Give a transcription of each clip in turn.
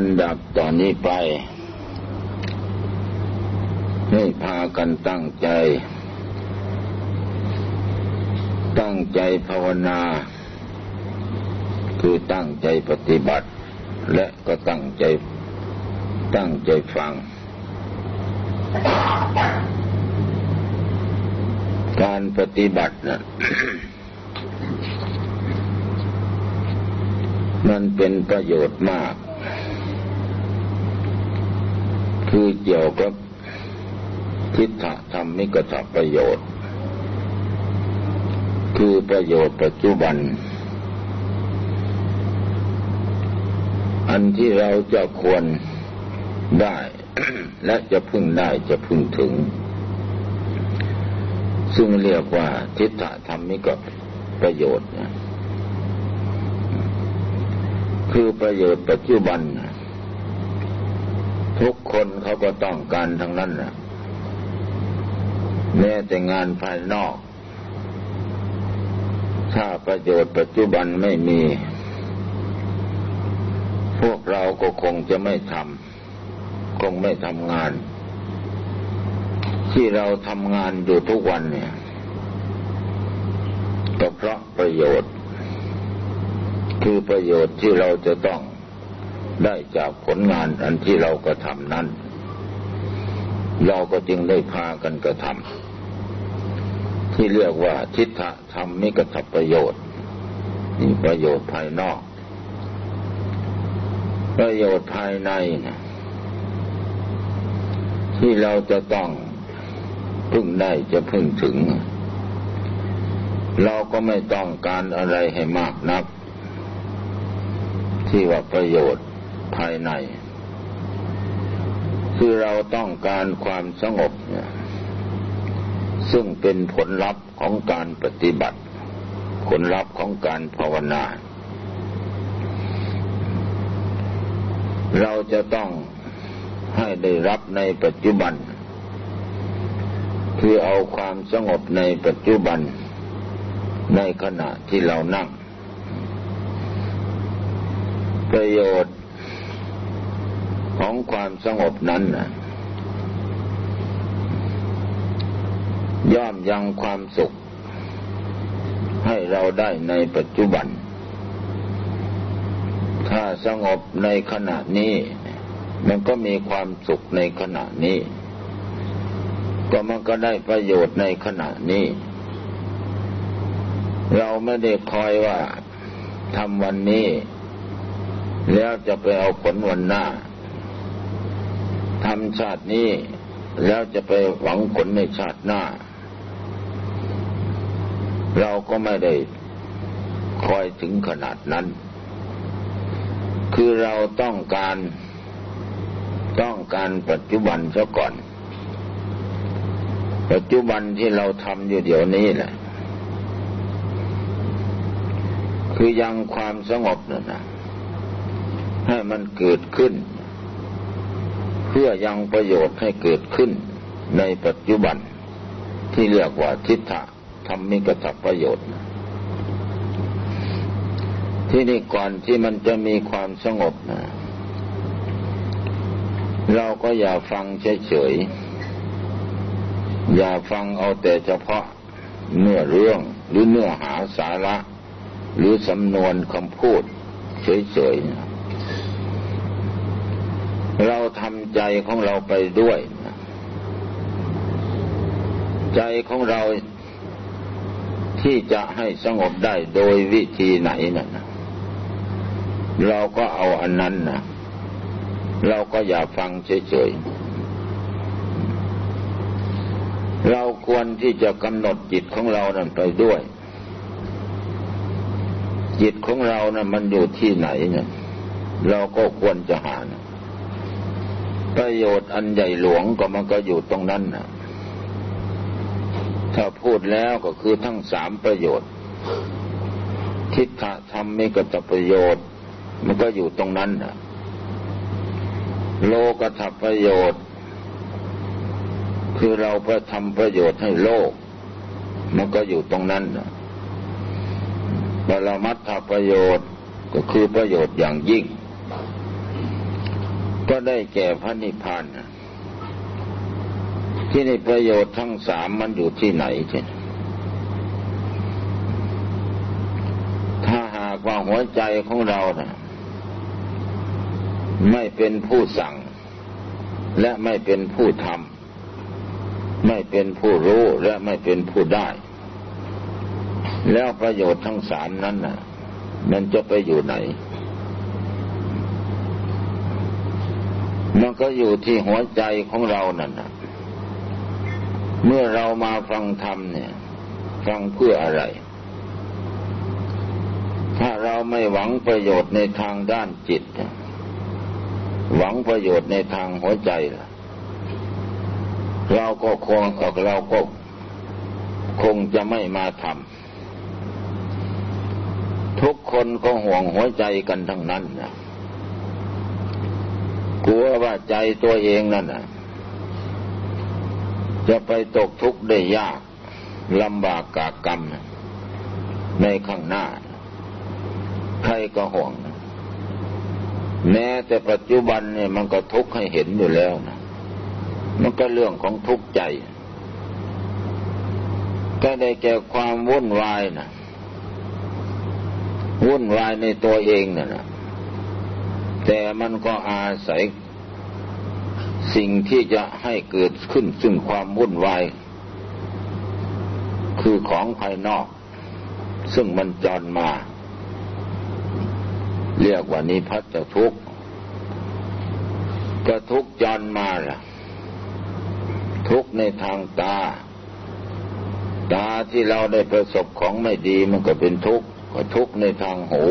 นดับต่อนนี้ไป ให้พากันตั้งใจ ตั้งใจภาวนา คือตั้งใจปฏิบัติ และก็ตั้งใจตั้งใจฟัง การปฏิบัตินะ่ะมันเป็นประโยชน์มาก คือเกี่ยวกับทิฏฐธรรมนิกถประโยชน์ คือประโยชน์ปัจจุบัน อันที่เราจะควรได้ และจะพึ่งได้จะพึ่งถึง ซึ่งเรียกว่าทิฏฐธรรมนิกประโยชน์ คือประโยชน์ปัจจุบัน ทุกคนเขาก็ต้องการทั้งนั้นนะแม้แต่งานภายนอก ถ้าประโยชน์ปัจจุบันไม่มี พวกเราก็คงจะไม่ทำคงไม่ทำงาน ที่เราทำงานอยู่ทุกวันเนี่ยก็เพราะประโยชน์ คือประโยชน์ที่เราจะต้อง ได้จากผลงานอันที่เรากระทำนั้น เราก็จึงได้พากันกระทำที่เรียกว่าทิฏฐธรรมมิกทัประโยชน์นี่ประโยชน์ภายนอก ประโยชน์ภายในนะที่เราจะต้องพึ่งได้จะพึ่งถึง เราก็ไม่ต้องการอะไรให้มากนัก ที่ว่าประโยชน์ ภายใน คือเราต้องการความสงบเนี่ยซึ่งเป็นผลลัพธ์ของการปฏิบัติ ผลลัพธ์ของการภาวนา เราจะต้องให้ได้รับในปัจจุบัน คือเอาความสงบในปัจจุบัน ในขณะที่เรานั่ง ประโยชน์ ของความสงบนั้นย่อมยังความสุข ให้เราได้ในปัจจุบัน ถ้าสงบในขณะนี้ มันก็มีความสุขในขณะนี้ ก็มันก็ได้ประโยชน์ในขณะนี้ เราไม่ได้คอยว่าทำวันนี้ แล้วจะไปเอาผลวันหน้า ทำชาตินี้ แล้วจะไปหวังผลในชาติหน้า เราก็ไม่ได้คอยถึงขนาดนั้น คือเราต้องการต้องการปัจจุบันซะก่อน ปัจจุบันที่เราทำอยู่เดี๋ยวนี้แหละคือยังความสงบนั่นนะให้มันเกิดขึ้น เพื่อยังประโยชน์ให้เกิดขึ้นในปัจจุบันที่เรียกว่าทิฏฐะธรรมิกตัประโยชน์ ที่นี่ก่อนที่มันจะมีความสงบนะเราก็อย่าฟังเฉยๆ อย่าฟังเอาแต่เฉพาะเนื้อเรื่องหรือเนื้อหาสาระ หรือสำนวนคำพูดเฉยๆ เราทำใจของเราไปด้วย ใจของเราที่จะให้สงบได้โดยวิธีไหนนะ่ะเราก็เอาอันนั้นนะเราก็อย่าฟังเฉยๆ เราควรที่จะกำหนดจิตของเรานั้นไปด้วย จิตของเรานะ่ะมันอยู่ที่ไหนเนี่ยเราก็ควรจะหานะ ประโยชน์อันใหญ่หลวงก็มันก็อยู่ตรงนั้นนะถ้าพูดแล้วก็คือทั้งสามประโยชน์ ทิฏฐธรรมมิกตประโยชน์ มันก็อยู่ตรงนั้นนะโลกธรรมประโยชน์ คือเราไปทำประโยชน์ให้โลก มันก็อยู่ตรงนั้นนะปรมัตถประโยชน์ก็คือประโยชน์อย่างยิ่ง ก็ได้แก่พระนิพพานที่ในประโยชน์ทั้งสามมันอยู่ที่ไหนเช่นถ้าหากว่าหัวใจของเรานะไม่เป็นผู้สั่ง และไม่เป็นผู้ทำไม่เป็นผู้รู้และไม่เป็นผู้ได้ แล้วประโยชน์ทั้งสามนั้นน่ะ มันจะไปอยู่ไหน มันก็อยู่ที่หัวใจของเรานั่นนะเมื่อเรามาฟังธรรมเนี่ย ฟังเพื่ออะไร ถ้าเราไม่หวังประโยชน์ในทางด้านจิต หวังประโยชน์ในทางหัวใจล่ะเราก็คงเราก็คงจะไม่มาทำทุกคนก็ห่วงหัวใจกันทั้งนั้นนะ ลัวว่าใจตัวเองนั่นน่ะจะไปตกทุกข์ได้ยากลำบากกากรรม ในข้างหน้า ใครก็ห่วง แม้แต่ปัจจุบันเนี่ยมันก็ทุกข์ให้เห็นอยู่แล้วนะมันก็เรื่องของทุกข์ใจ ก็ได้แก่ความวุ่นวายนะวุ่นวายในตัวเองนะ่ะ แต่มันก็อาศัยสิ่งที่จะให้เกิดขึ้นซึ่งความวุ่นวาย คือของภายนอก ซึ่งมันจรมา เรียกว่านิพัฒทุกข์ก็ทุกจรมาล่ะ ทุกในทางตา ตาที่เราได้ประสบของไม่ดีมันก็เป็นทุกข์ก็ทุกในทางหู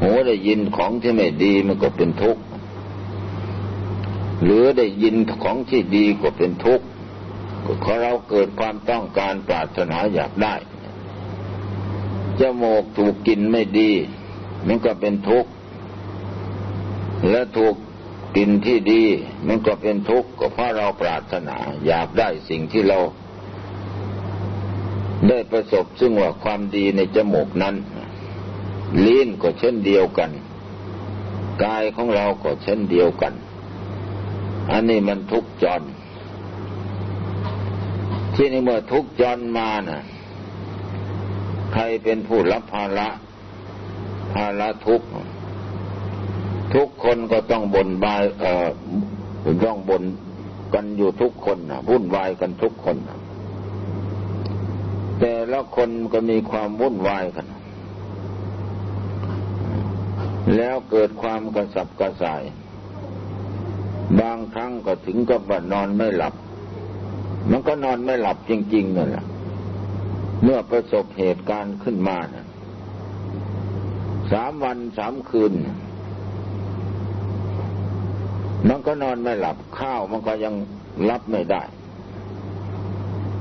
หูได้ยินของที่ไม่ดีมันก็เป็นทุกข์หรือได้ยินของที่ดีก็เป็นทุกข์เพราะเราเกิดความต้องการปรารถนาอยากได้จมูกถูกกินไม่ดี มันก็เป็นทุกข์และถูกกินที่ดี มันก็เป็นทุกข์ก็เพราะเราปรารถนาอยากได้สิ่งที่เรา ได้ประสบซึ่งว่าความดีในจมูกนั้น ลิ้นก็เช่นเดียวกัน กายของเราก็เช่นเดียวกัน อันนี้มันทุกจรที่นี่เมื่อทุกจรมานะ่ะ ใครเป็นผู้รับภาระภาระทุกทุกคนก็ต้องบนบายเอ่อต้องบนกันอยู่ทุกคนนะวุ่นวายกันทุกคนนะแต่ละคนก็มีความวุ่นวายกัน แล้วเกิดความกระสับกระส่าย บางครั้งก็ถึงกับว่านอนไม่หลับ มันก็นอนไม่หลับจริงๆนั่นแหละเมื่อประสบเหตุการณ์ขึ้นมานะสามวันสามคืน มันก็นอนไม่หลับข้าวมันก็ยังรับไม่ได้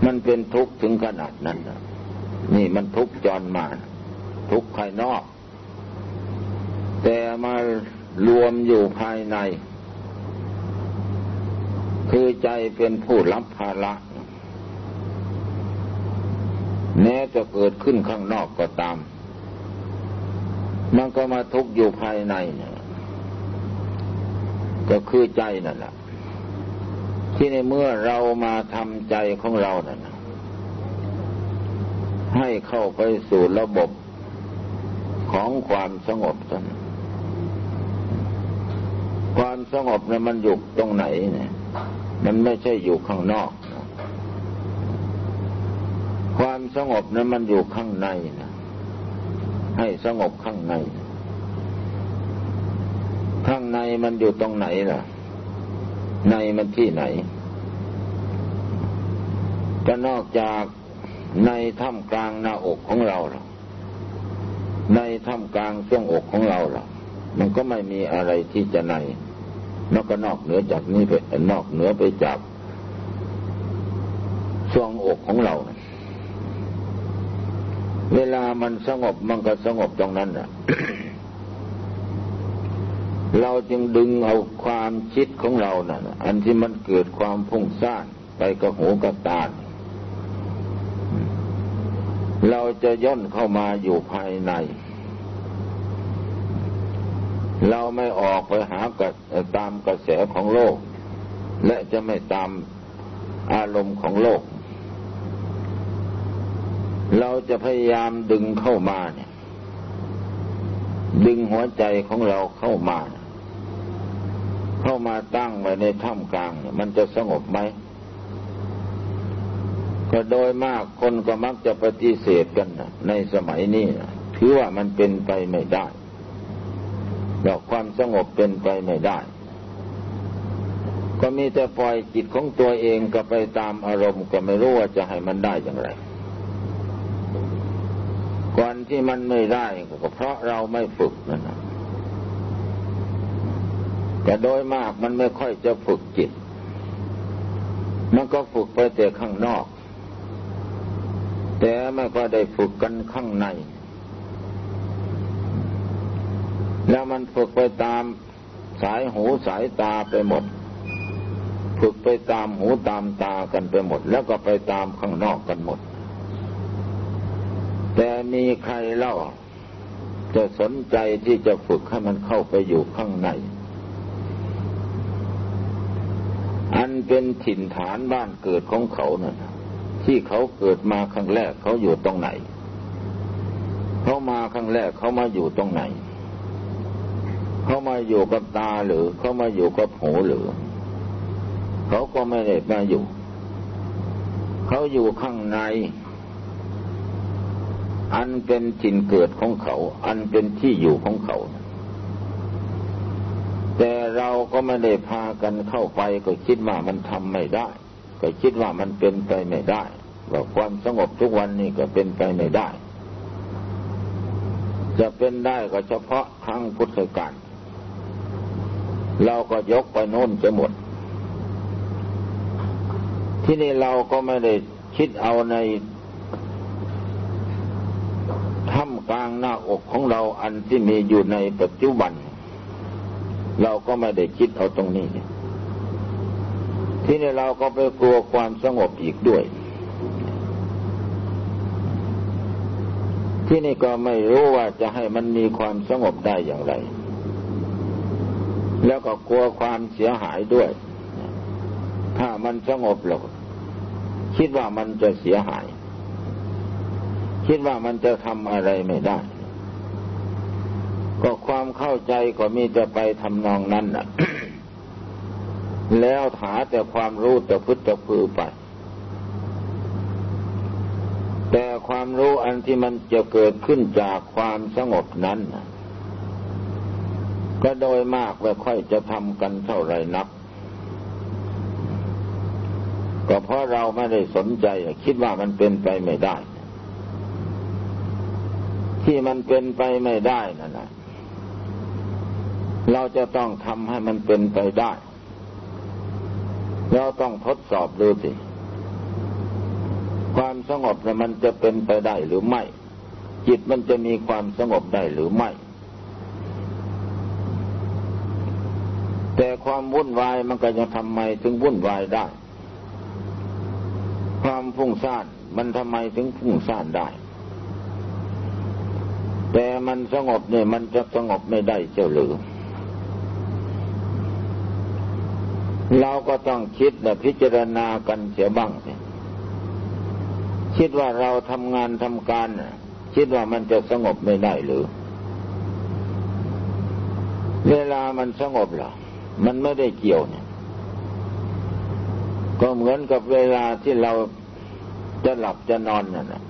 มันเป็นทุกข์ถึงขนาดนั้นนะนี่มันทุกข์จรมา ทุกข์ภายนอก แต่มารวมอยู่ภายใน คือใจเป็นผู้รับภาระแม้จะเกิดขึ้นข้างนอกก็ตาม มันก็มาทุกอยู่ภายในเนี่ยก็คือใจนั่นแหละที่ในเมื่อเรามาทำใจของเรานั่นให้เข้าไปสู่ระบบของความสงบนั้น ความสงบเนี่ยมันอยู่ตรงไหนเนี่ย มันไม่ใช่อยู่ข้างนอก ความสงบเนี่ยมันอยู่ข้างในนะให้สงบข้างใน ข้างในมันอยู่ตรงไหนล่ะ ในมันที่ไหน ก็นอกจากในถ้ำกลางหน้าอกของเราหรอในถ้ำกลางช่วงอกของเราหรอ มันก็ไม่มีอะไรที่จะในนอกก็นอกเหนือจากนี้ไปนอกเหนือไปจากช่วงอกของเราเวลามันสงบมันก็สงบตรงนั้นอะเราจึงดึงเอาความคิดของเรานะ่ะ อันที่มันเกิดความพุ่งซ่านไปกระหูกระตา เราจะย่นเข้ามาอยู่ภายใน เราไม่ออกไปหากตามกระแสของโลก และจะไม่ตามอารมณ์ของโลก เราจะพยายามดึงเข้ามาเนี่ย ดึงหัวใจของเราเข้ามาเข้ามาตั้งไว้ในถ้ำกลาง มันจะสงบไหมก็โดยมากคนก็มักจะปฏิเสธกันนะในสมัยนี้นะถือว่ามันเป็นไปไม่ได้ ดอกความสงบเป็นไปไม่ได้ ก็มีแต่ปล่อยจิตของตัวเองก็ไปตามอารมณ์ก็ไม่รู้ว่าจะให้มันได้อย่างไร ก่อนที่มันไม่ได้ก็เพราะเราไม่ฝึกนั่นนะแต่โดยมากมันไม่ค่อยจะฝึกจิต มันก็ฝึกไปแต่ข้างนอก แต่ไม่ก็ได้ฝึกกันข้างใน แล้วมันฝึกไปตามสายหูสายตาไปหมด ฝึกไปตามหูตามตากันไปหมด แล้วก็ไปตามข้างนอกกันหมด แต่มีใครเล่า จะสนใจที่จะฝึกให้มันเข้าไปอยู่ข้างใน อันเป็นถิ่นฐานบ้านเกิดของเขาเนะ่ะที่เขาเกิดมาครั้งแรกเขาอยู่ตรงไหน เขามาครั้งแรกเขามาอยู่ตรงไหน เขามาอยู่กับตาหรือเขามาอยู่กับหูหรือ เขาก็ไม่ได้มาอยู่ เขาอยู่ข้างใน อันเป็นถิ่นเกิดของเขา อันเป็นที่อยู่ของเขา แต่เราก็ไม่ได้พากันเข้าไปก็คิดว่ามันทำไม่ได้ ก็คิดว่ามันเป็นไปไม่ได้ว่าความสงบทุกวันนี้ก็เป็นไปไม่ได้จะเป็นได้ก็เฉพาะครั้งพุทธกาล เราก็ยกไปโน้นจะหมด ที่นี่เราก็ไม่ได้คิดเอาในถ้ำกลางหน้าอกของเราอันที่มีอยู่ในปัจจุบัน เราก็ไม่ได้คิดเอาตรงนี้ ที่นี่เราก็ไปกลัวความสงบอีกด้วย ที่นี่ก็ไม่รู้ว่าจะให้มันมีความสงบได้อย่างไร แล้วก็กลัวความเสียหายด้วย ถ้ามันสงบหรอกคิดว่ามันจะเสียหาย คิดว่ามันจะทำอะไรไม่ได้ ก็ความเข้าใจก็มีจะไปทำนองนั้นนะแล้วหาแต่ความรู้แต่พุทธพือไป แต่ความรู้อันที่มันจะเกิดขึ้นจากความสงบนั้น ก็โดยมากไม่ค่อยจะทำกันเท่าไรนัก ก็เพราะเราไม่ได้สนใจ คิดว่ามันเป็นไปไม่ได้ ที่มันเป็นไปไม่ได้นั่นแหละเราจะต้องทำให้มันเป็นไปได้ เราต้องทดสอบดูสิ ความสงบนี่ยมันจะเป็นไปได้หรือไม่ จิตมันจะมีความสงบได้หรือไม่ แต่ความวุ่นวายมันก็จะทำไมถึงวุ่นวายได้ ความฟุ้งซ่านมันทำไมถึงฟุ้งซ่านได้ แต่มันสงบเนี่ยมันจะสงบไม่ได้เจ้าหรือเราก็ต้องคิดและพิจารณากันเสียบ้างสิคิดว่าเราทำงานทำการคิดว่ามันจะสงบไม่ได้หรือ เวลามันสงบหรอ มันไม่ได้เกี่ยวเนี่ย ก็เหมือนกับเวลาที่เราจะหลับจะนอนนั่นแหละ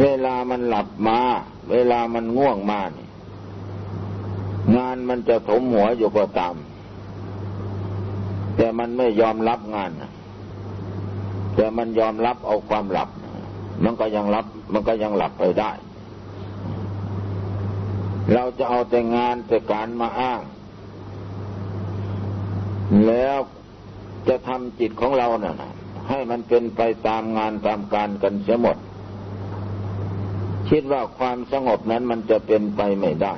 เวลามันหลับมา เวลามันง่วงมาเนี่ยงานมันจะถมหัวอยู่ก็ตาม แต่มันไม่ยอมรับงานแต่มันยอมรับเอาความหลับ มันก็ยังรับ มันก็ยังหลับไปได้ เราจะเอาแต่งานแต่การมาอ้าง แล้วจะทำจิตของเรานะ่ะให้มันเป็นไปตามงานตามการกันเสียหมด คิดว่าความสงบนั้นมันจะเป็นไปไม่ได้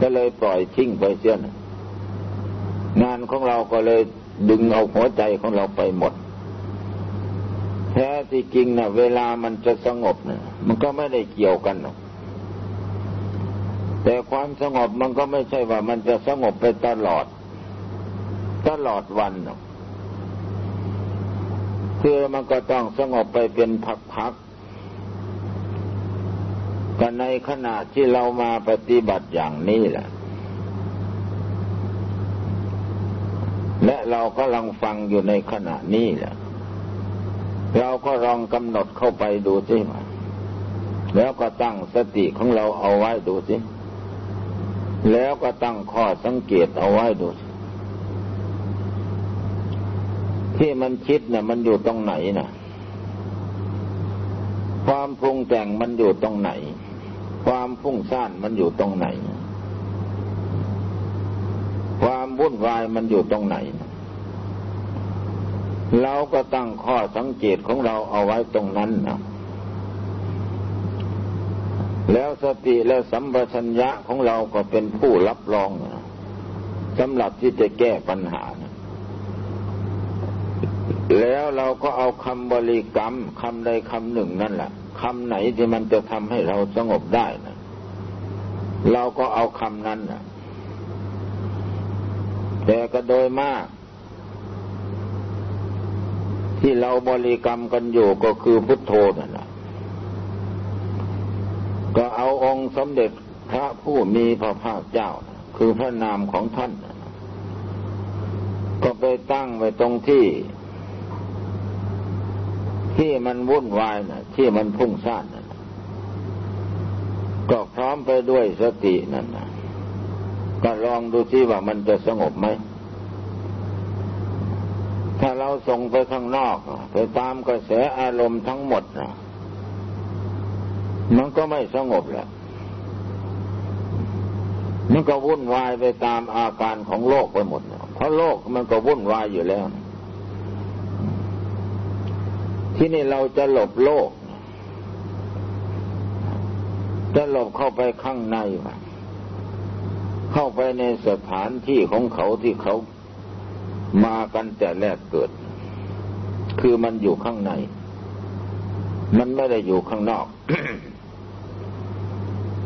ก็เลยปล่อยทิ้งไปเสียนะงานของเราก็เลยดึงเอาหัวใจของเราไปหมด แท้ที่จริงนะเวลามันจะสงบเนะมันก็ไม่ได้เกี่ยวกันหรอกแต่ความสงบมันก็ไม่ใช่ว่ามันจะสงบไปตลอด ตลอดวันคือมันก็ต้องสงบไปเป็นพักๆก็ในขณะที่เรามาปฏิบัติอย่างนี้แหละ และเราก็ลังฟังอยู่ในขณะนี้แหละ เราก็ลองกำหนดเข้าไปดูสิแล้วก็ตั้งสติของเราเอาไว้ดูสิ แล้วก็ตั้งข้อสังเกตเอาไว้ดูสิ ที่มันคิดเนี่ยมันอยู่ตรงไหนนะความปรุงแต่งมันอยู่ตรงไหน ความฟุ้งซ่านมันอยู่ตรงไหน ความวุ่นวายมันอยู่ตรงไหน เราก็ตั้งข้อสังเกตของเราเอาไว้ตรงนั้นนะแล้วสติและสัมปชัญญะของเราก็เป็นผู้รับรองนะสำหรับที่จะแก้ปัญหานะ แล้วเราก็เอาคำบริกรรมคำใดคำหนึ่งนั่นแหละคำไหนที่มันจะทำให้เราสงบได้นะเราก็เอาคำนั้นนะแต่ก็โดยมาก ที่เราบริกรรมกันอยู่ก็คือพุทโธนั่นแหละก็เอาองค์สมเด็จพระผู้มีพระภาคเจ้า คือพระนามของท่าน ก็ไปตั้งไว้ตรงที่ ที่มันวุ่นวายนะที่มันพุ่งซ่านนะก็พร้อมไปด้วยสตินั่นนะก็ลองดูที่ว่ามันจะสงบไหม ถ้าเราส่งไปข้างนอก ไปตามกระแสอารมณ์ทั้งหมดนะมันก็ไม่สงบแหละมันก็วุ่นวายไปตามอาการของโลกไปหมด เพราะโลกมันก็วุ่นวายอยู่แล้ว ที่นี่เราจะหลบโลก จะหลบเข้าไปข้างในเข้าไปในสถานที่ของเขาที่เขามากันแต่แรกเกิด คือมันอยู่ข้างใน มันไม่ได้อยู่ข้างนอก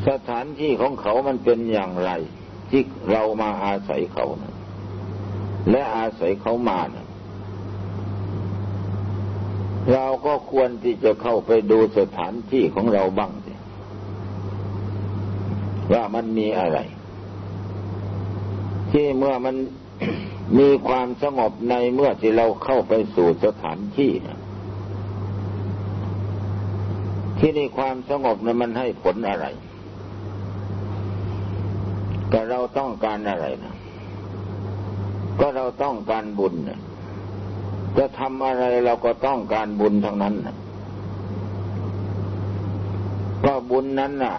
สถานที่ของเขามันเป็นอย่างไร ที่เรามาอาศัยเขานะและอาศัยเขามานะเราก็ ควรที่จะเข้าไปดูสถานที่ของเราบ้างว่ามันมีอะไร ที่เมื่อมันมีความสงบในเมื่อที่เราเข้าไปสู่สถานที่นะที่นี่ความสงบนะมันให้ผลอะไร ก็เราต้องการอะไรนะก็เราต้องการบุญนะ จะทำอะไรเราก็ต้องการบุญทั้งนั้นก็บุญนั้นน่ะ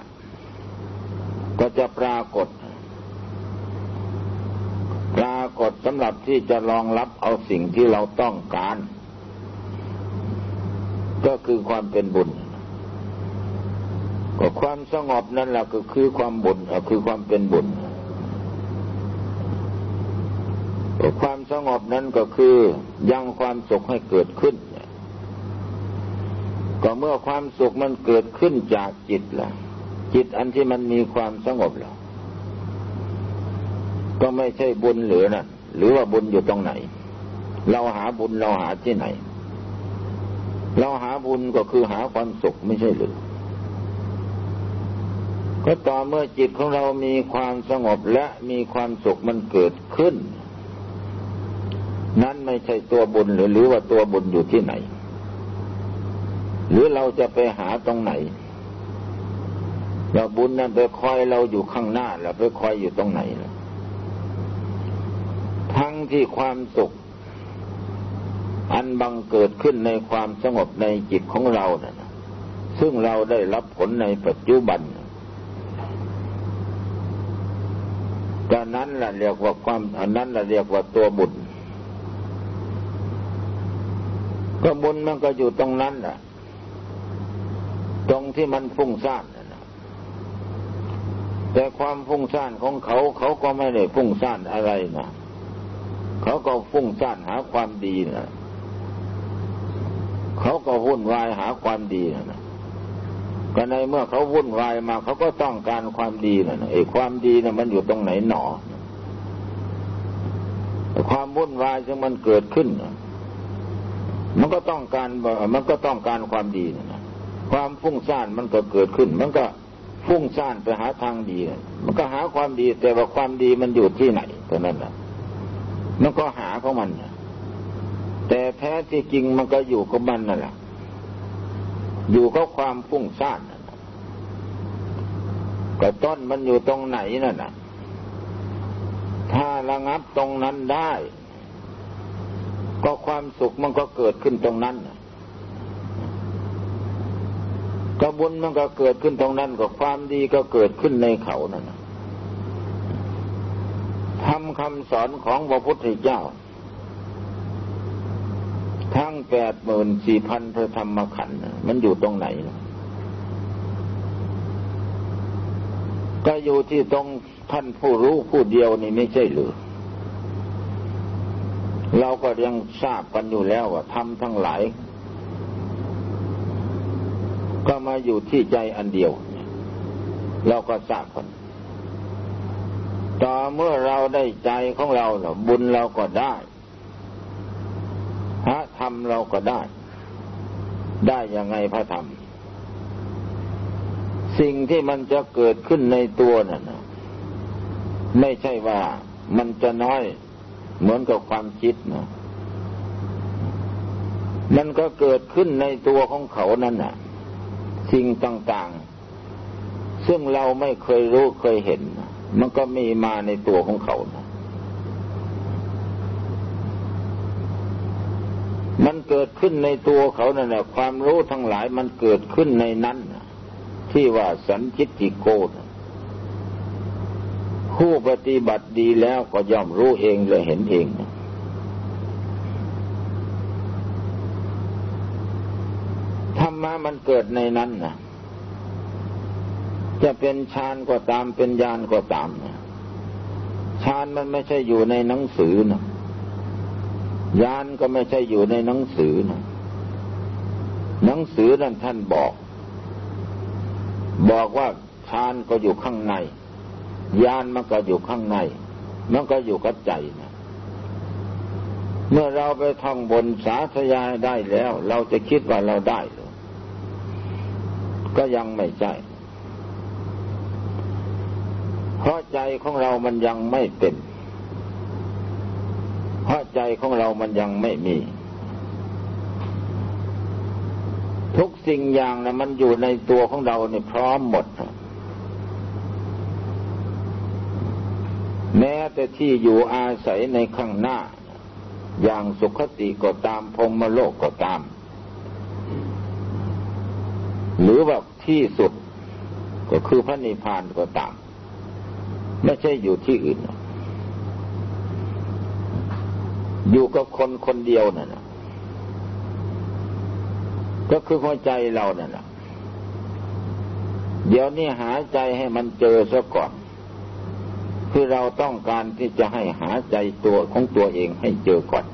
ก็จะปรากฏ ปรากฏสำหรับที่จะรองรับเอาสิ่งที่เราต้องการ ก็คือความเป็นบุญ ก็ความสงบนั่นแหละก็คือความบุญคือความเป็นบุญความ สงบนั้นก็คือยังความสุขให้เกิดขึ้น ก็เมื่อความสุขมันเกิดขึ้นจากจิตละจิตอันที่มันมีความสงบแล้วก็ไม่ใช่บุญหรือนะหรือว่าบุญอยู่ตรงไหน เราหาบุญเราหาที่ไหน เราหาบุญก็คือหาความสุขไม่ใช่หรือก็ต่อเมื่อจิตของเรามีความสงบและมีความสุขมันเกิดขึ้น นั้นไม่ใช่ตัวบุญหรือหรือว่าตัวบุญอยู่ที่ไหน หรือเราจะไปหาตรงไหนเราบุญนั้นไปคอยเราอยู่ข้างหน้าเราไปคอยอยู่ตรงไหนล่ะทั้งที่ความสุข อันบังเกิดขึ้นในความสงบในจิตของเรานะ่ะซึ่งเราได้รับผลในปัจจุบันก็นั้นแหละเรียกว่าความอันนั้นแหละเรียกว่าตัวบุญ ก็บุญมันก็อยู่ตรงนั้นแหละตรงที่มันฟุ้งซ่านนะแต่ความฟุ้งซ่านของเขา เขาก็ไม่ได้ฟุ้งซ่านอะไรนะเขาก็ฟุ้งซ่านหาความดีนะเขาก็วุ่นวายหาความดีนะก็ในเมื่อเขาวุ่นวายมาเขาก็ต้องการความดีนะไอ้ความดีนะ่ะมันอยู่ตรงไหนหนอ ความวุ่นวายที่มันเกิดขึ้น มันก็ต้องการมันก็ต้องการความดีนะความฟุ้งซ่านมันก็เกิดขึ้น มันก็ฟุ้งซ่านไปหาทางดี มันก็หาความดี แต่ว่าความดีมันอยู่ที่ไหนเท่านั้นแหละมันก็หาของมันแต่แท้ที่จริงมันก็อยู่กับมันนั่นแหละอยู่กับความฟุ้งซ่านก็ต้นมันอยู่ตรงไหนนั่นน่ะถ้าระงับตรงนั้นได้ ก็ความสุขมันก็เกิดขึ้นตรงนั้นกระบุญมันก็เกิดขึ้นตรงนั้นก็ความดีก็เกิดขึ้นในเขานั่นทำคำสอนของพระพุทธเจ้า ทั้งแปดหมื่นสี่พันพระธรรมขันธ์มันอยู่ตรงไหนนะก็อยู่ที่ตรงท่านผู้รู้ผู้เดียวนี่ไม่ใช่หรือ เราก็ยังทราบกันอยู่แล้วว่าทำทั้งหลาย ก็มาอยู่ที่ใจอันเดียว เราก็ทราบกันต่อเมื่อเราได้ใจของเราเนอะบุญเราก็ได้พระธรรมเราก็ได้ ได้ยังไงพระธรรม สิ่งที่มันจะเกิดขึ้นในตัวนั่นไม่ใช่ว่ามันจะน้อย เหมือนกับความคิดนะมันก็เกิดขึ้นในตัวของเขานั่นน่ะ สิ่งต่างๆ ซึ่งเราไม่เคยรู้เคยเห็น มันก็มีมาในตัวของเขานะมันเกิดขึ้นในตัวเขานั่นแหละความรู้ทั้งหลายมันเกิดขึ้นในนั้นที่ว่าสันจิติโกน ผู้ปฏิบัติดีแล้วก็ย่อมรู้เองและเห็นเองธรรมะมันเกิดในนั้นนะจะเป็นฌานก็ตามเป็นญาณก็ตามนะฌานมันไม่ใช่อยู่ในหนังสือนะญาณก็ไม่ใช่อยู่ในหนังสือนะหนังสือนั้นท่านบอก บอกว่าฌานก็อยู่ข้างใน ญาณมันก็อยู่ข้างใน มันก็อยู่กับใจนะเมื่อเราไปท่องบนสาธยายได้แล้ว เราจะคิดว่าเราได้หรือก็ยังไม่ใช่เพราะใจของเรามันยังไม่เป็น เพราะใจของเรามันยังไม่มี ทุกสิ่งอย่างนะมันอยู่ในตัวของเราเนี่ยพร้อมหมดแม้ แต่ที่อยู่อาศัยในข้างหน้า อย่างสุขติก็ตามพรมโลกก็ตาม หรือว่าที่สุดก็คือพระนิพพานก็ตาม ไม่ใช่อยู่ที่อื่น อยู่กับคนคนเดียวนั่นก็คือหัวใจเราเนี่ยนะเดี๋ยวนี้หาใจให้มันเจอซะก่อน คือเราต้องการที่จะให้หาใจตัวของตัวเองให้เจอก่อน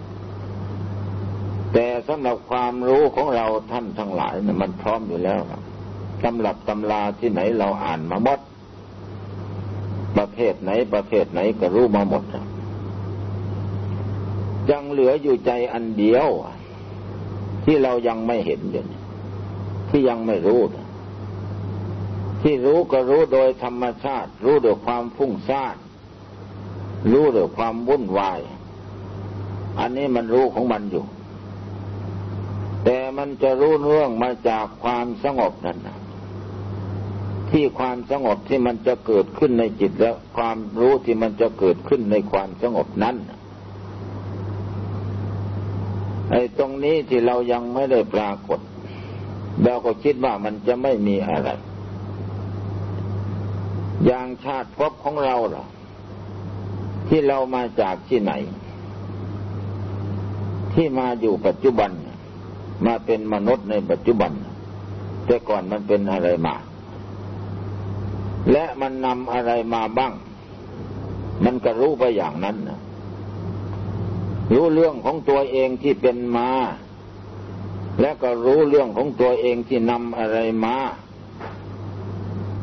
แต่สำหรับความรู้ของเราท่านทั้งหลายนี่ยมันพร้อมอยู่แล้วตำรับตำราที่ไหนเราอ่านมาหมด ประเทศไหนประเทศไหนก็รู้มาหมดยังเหลืออยู่ใจอันเดียว ที่เรายังไม่เห็นอยู่ที่ยังไม่รู้ที่รู้ก็รู้โดยธรรมชาติ รู้โดยความฟุ้งซ่าน รู้โดยความวุ่นวาย อันนี้มันรู้ของมันอยู่ แต่มันจะรู้เรื่องมาจากความสงบนั่นนะที่ความสงบที่มันจะเกิดขึ้นในจิตแล้ว ความรู้ที่มันจะเกิดขึ้นในความสงบนั้นไอ้ตรงนี้ที่เรายังไม่ได้ปรากฏ เราก็คิดว่ามันจะไม่มีอะไร อย่างชาติพบของเราหรอ ที่เรามาจากที่ไหน ที่มาอยู่ปัจจุบัน มาเป็นมนุษย์ในปัจจุบัน แต่ก่อนมันเป็นอะไรมา และมันนำอะไรมาบ้าง มันก็รู้ไปอย่างนั้นรู้เรื่องของตัวเองที่เป็นมา และก็รู้เรื่องของตัวเองที่นำอะไรมา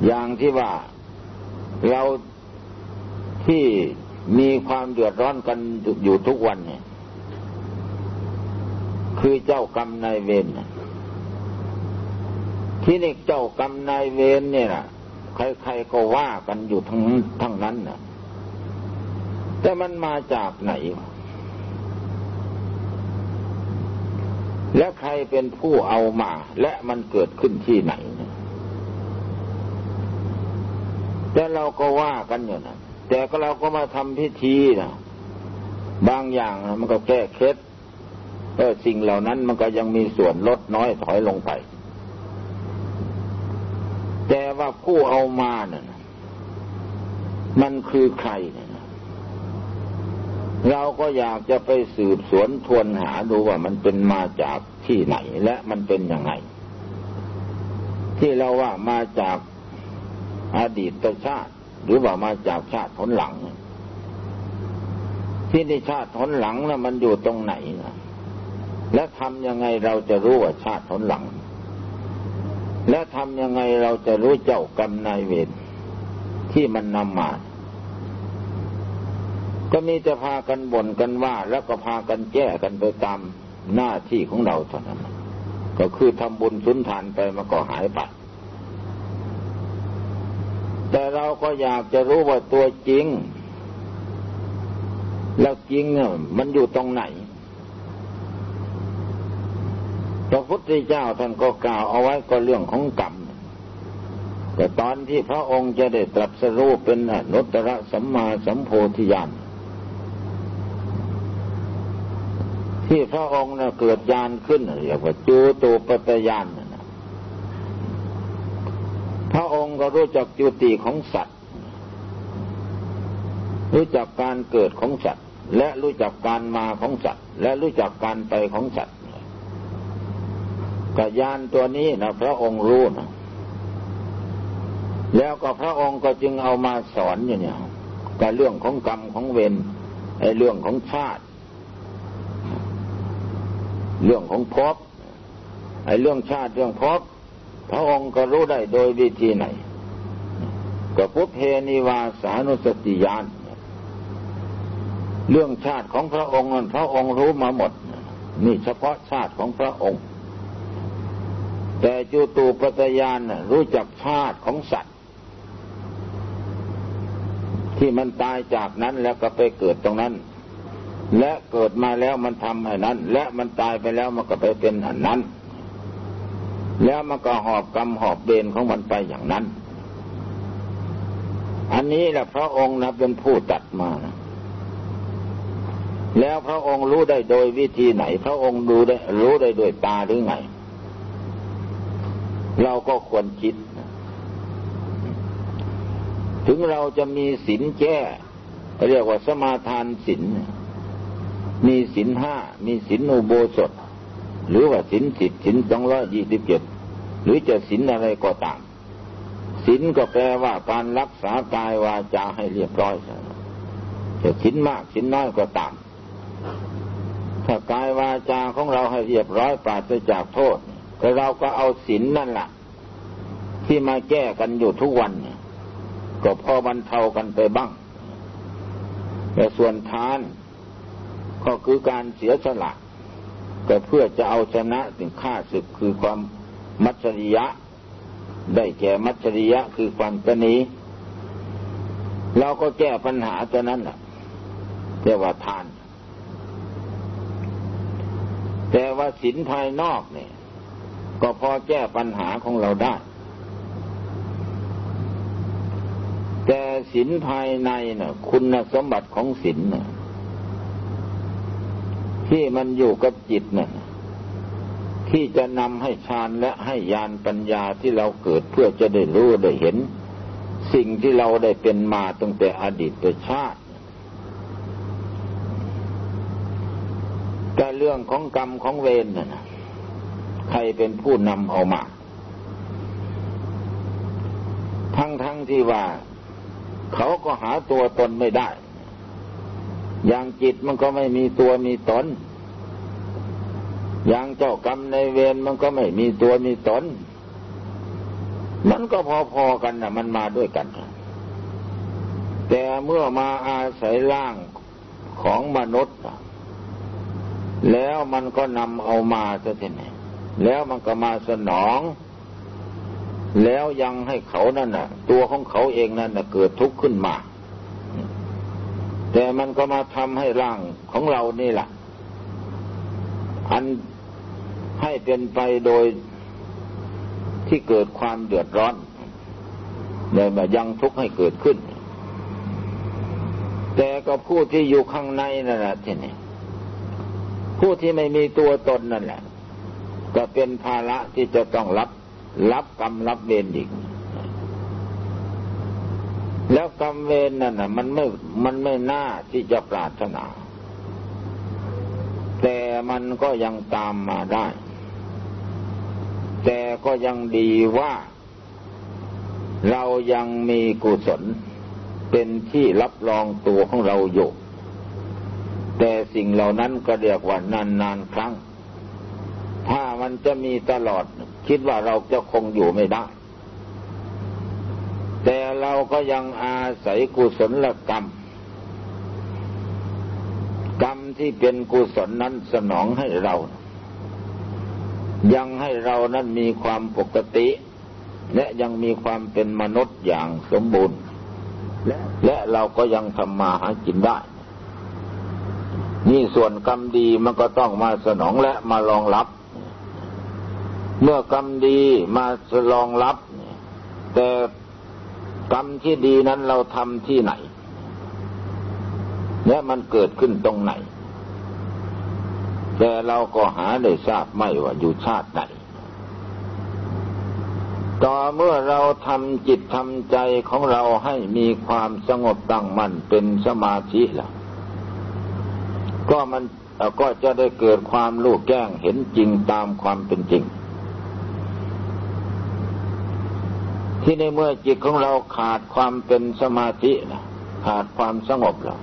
อย่างที่ว่าเราที่ มีความเดือดร้อนกันอยู่ทุกวันเนี่ย คือเจ้ากรรมนายเวรที่นี่เจ้ากรรมนายเวรเนี่ยนะใครๆก็ว่ากันอยู่ทั้งทั้งนั้นนะแต่มันมาจากไหน และใครเป็นผู้เอามา และมันเกิดขึ้นที่ไหน แต่เราก็ว่ากันอยู่นะ แต่ก็เราก็มาทำพิธีนะบางอย่างมันก็แก้เคล็ดเออสิ่งเหล่านั้นมันก็ยังมีส่วนลดน้อยถอยลงไป แต่ว่าผู้เอามาเนี่ยมันคือใครเนี่ยเราก็อยากจะไปสืบสวนทวนหาดูว่ามันเป็นมาจากที่ไหนและมันเป็นยังไง ที่เราว่ามาจากอดีตชาติ หรือว่ามาจากชาติผลหลัง ที่ในชาติผลหลังนะมันอยู่ตรงไหนนะและทำยังไงเราจะรู้ว่าชาติผลหลัง และทำยังไงเราจะรู้เจ้ากรรมนายเวรที่มันนำมาก็มีแต่พากันบ่นกันว่า แล้วก็พากันแก้กันไปตามหน้าที่ของเราเท่านั้น ก็คือทำบุญสุนทานไปมันก็หายไป แต่เราก็อยากจะรู้ว่าตัวจริง แล้วจริงเนี่ยมันอยู่ตรงไหน พระพุทธเจ้าท่านก็กล่าวเอาไว้ก็เรื่องของกรรม แต่ตอนที่พระองค์จะได้ตรัสรู้เป็นอนุตตรสัมมาสัมโพธิญาณที่พระองค์นะเกิดญาณขึ้นเรียกว่าจูตูปตยานนะพระองค์ ก็รู้จักจุติของสัตว์ รู้จักการเกิดของสัตว์ และรู้จักการมาของสัตว์ และรู้จักการไปของสัตว์กยานตัวนี้นะพระองค์รู้นะแล้วก็พระองค์ก็จึงเอามาสอนอย่างนี้กับเรื่องของกรรมของเวรไอ้เรื่องของชาติ เรื่องของภพไอ้เรื่องชาติเรื่องภพพระองค์ก็รู้ได้โดยวิธีไหน ก็พุทเพนิวาสานุสติญาณเรื่องชาติของพระองค์นั้นพระองค์รู้มาหมด นี่เฉพาะชาติของพระองค์ แต่จูตูปตยานรู้จักชาติของสัตว์ ที่มันตายจากนั้นแล้วก็ไปเกิดตรงนั้น และเกิดมาแล้วมันทำอันนั้น และมันตายไปแล้วมันก็ไปเป็นอันนั้น แล้วมันก็หอบกรรมหอบเบนของมันไปอย่างนั้น อันนี้แหละพระองค์นะเป็นผู้ตัดมานะแล้วพระองค์รู้ได้โดยวิธีไหน พระองค์ดูได้ รู้ได้โดยตาหรือไง เราก็ควรคิด ถึงเราจะมีศีลแก้เรียกว่าสมาทานศีลมีสินห้า มีสินอุโบสถ หรือว่าสินสิบสินสองร้อยยี่สิบเจ็ดหรือจะสินอะไรก็ตาม สินก็แปลว่าการรักษากายวาจาให้เรียบร้อยจะสินมากสินน้อยก็ตามถ้ากายวาจาของเราให้เรียบร้อยปราศจากโทษก็เราก็เอาสินนั่นแหละที่มาแก้กันอยู่ทุกวันก็พอบรรเทากันไปบ้าง แต่ส่วนทาน ก็คือการเสียสละก็เพื่อจะเอาชนะถึงข้าศึกคือความมัจริยะ ได้แก่มัจริยะคือความตนีเราก็แก้ปัญหาตัวนั้นแหละเรียกว่าทาน แต่ว่าสินภายนอกเนี่ย ก็พอแก้ปัญหาของเราได้ แต่สินภายในน่ะ คุณสมบัติของสินน่ะที่มันอยู่กับจิตน่ะ ที่จะนำให้ฌานและให้ญาณปัญญาที่เราเกิดเพื่อจะได้รู้ได้เห็น สิ่งที่เราได้เป็นมาตั้งแต่อดีตชาติ แต่เรื่องของกรรมของเวรน่ะใครเป็นผู้นำเอามา ทั้งทั้งที่ว่า เขาก็หาตัวตนไม่ได้ อย่างจิตมันก็ไม่มีตัวมีตน อย่างเจ้ากรรมในเวรมันก็ไม่มีตัวมีตน มันก็พอๆกันนะมันมาด้วยกัน แต่เมื่อมาอาศัยร่างของมนุษย์ แล้วมันก็นำเอามาจะทีไหนแล้วมันก็มาสนอง แล้วยังให้เขานั่นน่ะ ตัวของเขาเองนั่นน่ะเกิดทุกข์ขึ้นมา แต่มันก็มาทำให้ร่างของเรานี่แหละอัน ให้เป็นไปโดยที่เกิดความเดือดร้อนเลยมายังทุกข์ให้เกิดขึ้น แต่ก็ผู้ที่อยู่ข้างในนั่นแหละที่นี่ผู้ที่ไม่มีตัวตนนั่นแหละก็เป็นภาระที่จะต้องรับรับกรรมรับเวรอีก แล้วกรรมเวรนั่นน่ะ มันไม่มันไม่น่าที่จะปรารถนา แต่มันก็ยังตามมาได้ แต่ก็ยังดีว่า เรายังมีกุศล เป็นที่รับรองตัวของเราอยู่แต่สิ่งเหล่านั้นก็เรียกว่านานนานครั้ง ถ้ามันจะมีตลอด คิดว่าเราจะคงอยู่ไม่ได้ แต่เราก็ยังอาศัยกุศลกรรม กรรมที่เป็นกุศลนั้นสนองให้เรา ยังให้เรานั้นมีความปกติ และยังมีความเป็นมนุษย์อย่างสมบูรณ์ และเราก็ยังทำมาหากินได้ นี่ส่วนกรรมดีมันก็ต้องมาสนองและมารองรับ เมื่อกรรมดีมาสรองรับ แต่กรรมที่ดีนั้นเราทำที่ไหน และมันเกิดขึ้นตรงไหน แต่เราก็หาได้ทราบไม่ว่าอยู่ชาติไหน ต่อเมื่อเราทำจิตทำใจของเราให้มีความสงบตั้งมั่นเป็นสมาธิแล้วก็มันก็จะได้เกิดความรู้แก้งเห็นจริงตามความเป็นจริง ที่ในเมื่อจิตของเราขาดความเป็นสมาธินะขาดความสงบแล้ว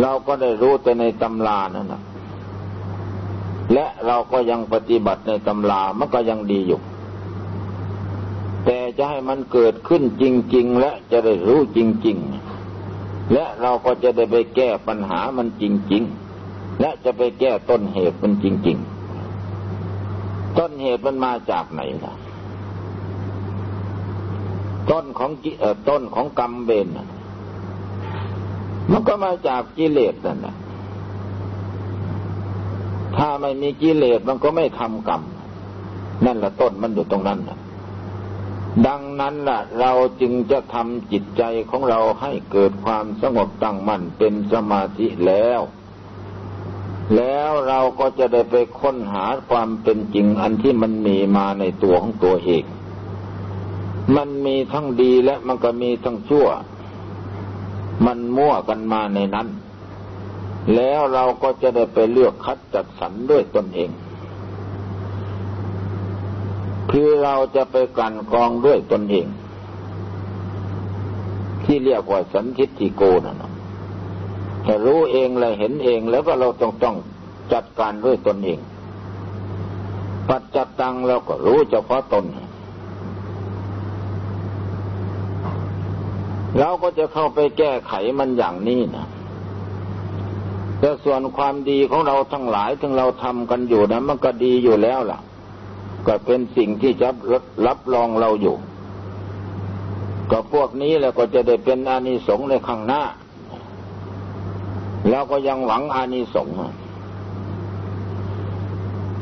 เราก็ได้รู้แต่ในตำรานั่นนะและเราก็ยังปฏิบัติในตำรา มันก็ยังดีอยู่ แต่จะให้มันเกิดขึ้นจริง ๆ และจะได้รู้จริง ๆ และเราก็จะได้ไปแก้ปัญหามันจริง ๆ และจะไปแก้ต้นเหตุมันจริง ๆ ต้นเหตุมันมาจากไหนล่ะ ต้นของต้นของกรรมเบน มันก็มาจากกิเลสนั่นแหละถ้าไม่มีกิเลสมันก็ไม่ทำกรรม นั่นแหละต้นมันอยู่ตรงนั้นนะดังนั้นล่ะ เราจึงจะทำจิตใจของเราให้เกิดความสงบตั้งมั่นเป็นสมาธิแล้ว แล้วเราก็จะได้ไปค้นหาความเป็นจริงอันที่มันมีมาในตัวของตัวเอง มันมีทั้งดีและมันก็มีทั้งชั่ว มันมั่วกันมาในนั้น แล้วเราก็จะได้ไปเลือกคัดจัดสรรด้วยตนเอง คือเราจะไปกันกองด้วยตนเอง ที่เรียกว่าสันทิฏฐิโกนะ่ะถ้รู้เองเลยเห็นเองแล้วก็เราต้องต้องจัดการด้วยตนเอง ปัจจัดตังเราก็รู้เฉพาะตนเเราก็จะเข้าไปแก้ไขมันอย่างนี้นะแต่ส่วนความดีของเราทั้งหลายถึงเราทำกันอยู่นะมันก็ดีอยู่แล้วล่ะ ก็เป็นสิ่งที่จะรับรองเราอยู่ ก็พวกนี้แล้วก็จะได้เป็นอานิสงส์ในข้างหน้า แล้วก็ยังหวังอานิสงส์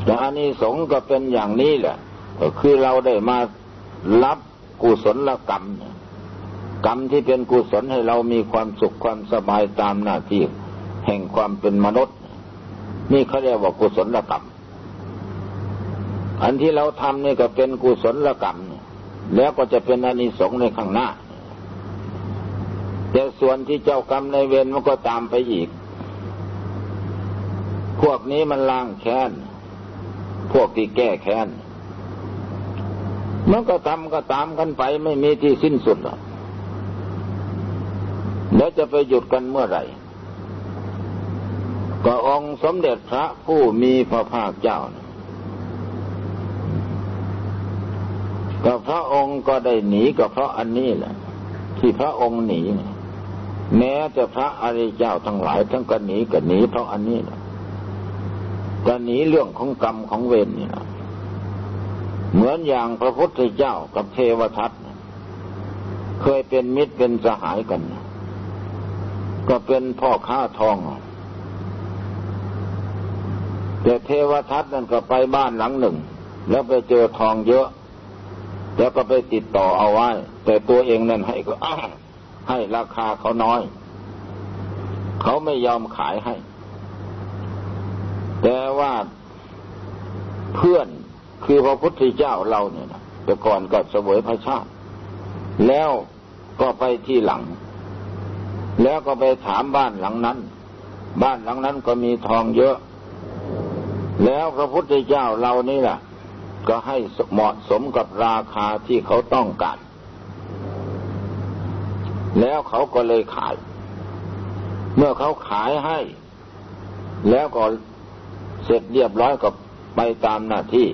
แต่อานิสงส์ก็เป็นอย่างนี้แหละ ก็คือเราได้มารับกุศลกรรม กรรมที่เป็นกุศลให้เรามีความสุขความสบายตามหน้าที่แห่งความเป็นมนุษย์ นี่เขาเรียกว่ากุศลกรรม อันที่เราทำนี่ก็เป็นกุศลกรรม แล้วก็จะเป็นอานิสงส์ในข้างหน้า แต่ส่วนที่เจ้ากรรมในเวรมันก็ตามไปอีก พวกนี้มันล้างแค้น พวกที่แก้แค้นมันก็ทำก็ตามกันไปไม่มีที่สิ้นสุดหรอก แล้วจะไปหยุดกันเมื่อไหร่ ก็องค์สมเด็จพระผู้มีพระภาคเจ้ากก็พระองค์ก็ได้หนีก็เพราะอันนี้แหละ ที่พระองค์หนีแม้จะพระอริยเจ้าทั้งหลายทั้งก็หนีก็หนีเพราะอันนี้แหละก็หนีเรื่องของกรรมของเวรนี่นะเหมือนอย่างพระพุทธเจ้ากับเทวทัตเคยเป็นมิตรเป็นสหายกัน ก็เป็นพ่อค้าทอง แต่เทวทัตนั่นก็ไปบ้านหลังหนึ่ง แล้วไปเจอทองเยอะ แล้วก็ไปติดต่อเอาไว้ แต่ตัวเองนั่นให้ก็ให้ราคาเขาน้อย เขาไม่ยอมขายให้ แต่ว่าเพื่อนคือพระพุทธเจ้าเราเนี่ยนะแต่ก่อนก็เสวยพระชาติ แล้วก็ไปที่หลัง แล้วก็ไปถามบ้านหลังนั้น บ้านหลังนั้นก็มีทองเยอะ แล้วพระพุทธเจ้าเรานี่แหละก็ให้เหมาะสมกับราคาที่เขาต้องการ แล้วเขาก็เลยขาย เมื่อเขาขายให้ แล้วก็เสร็จเรียบร้อยก็ไปตามหน้าที่